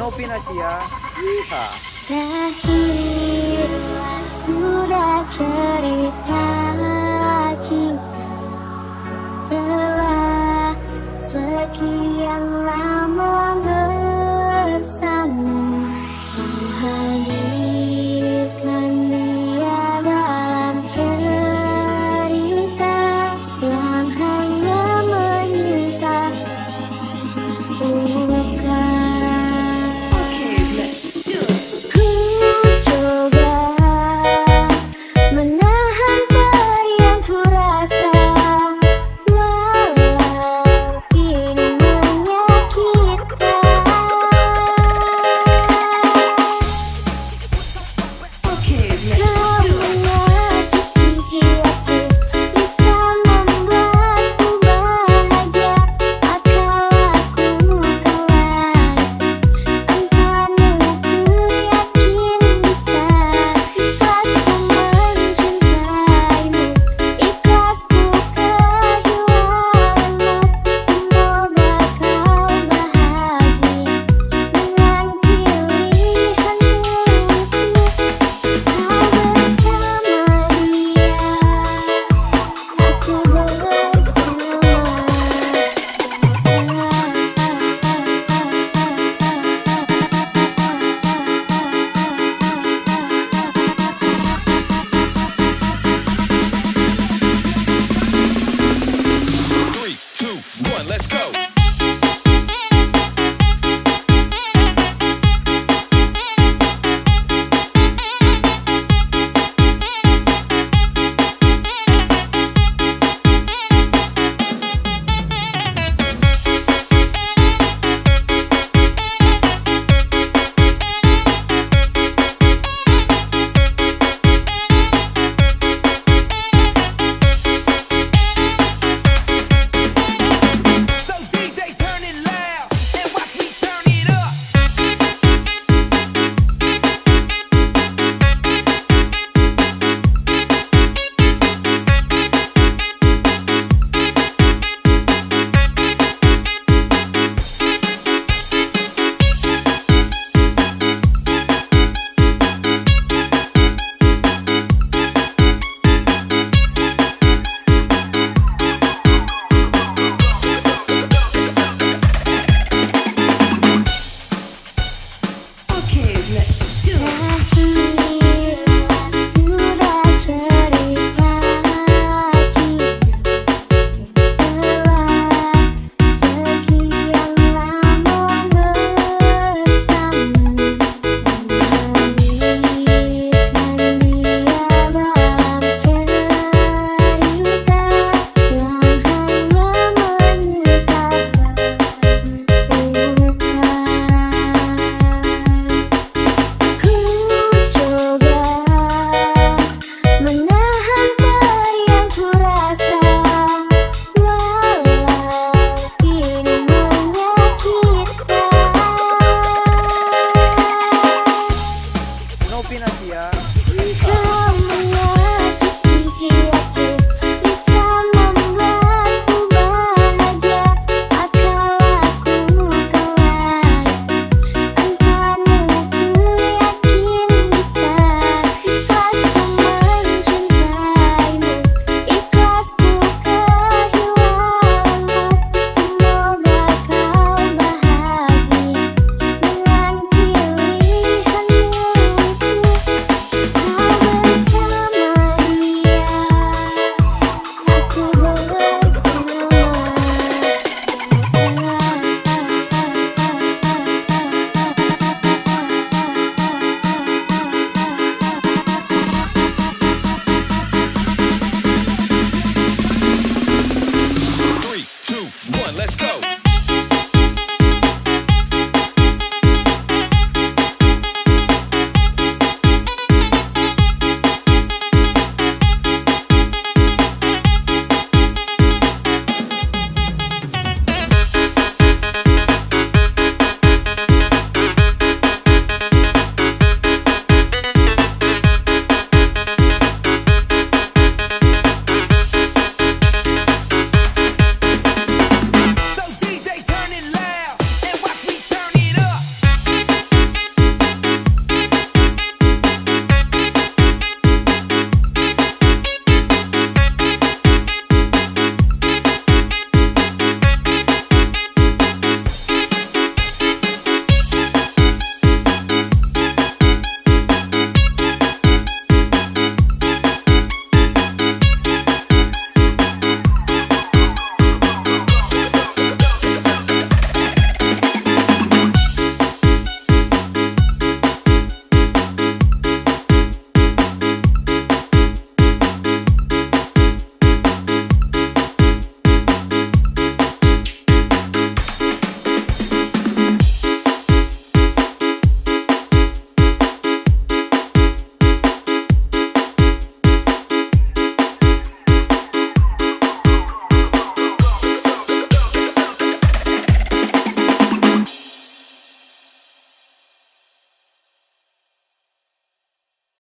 Novinasia. ¿ah? Yeehaw. Terakhir sudah cerita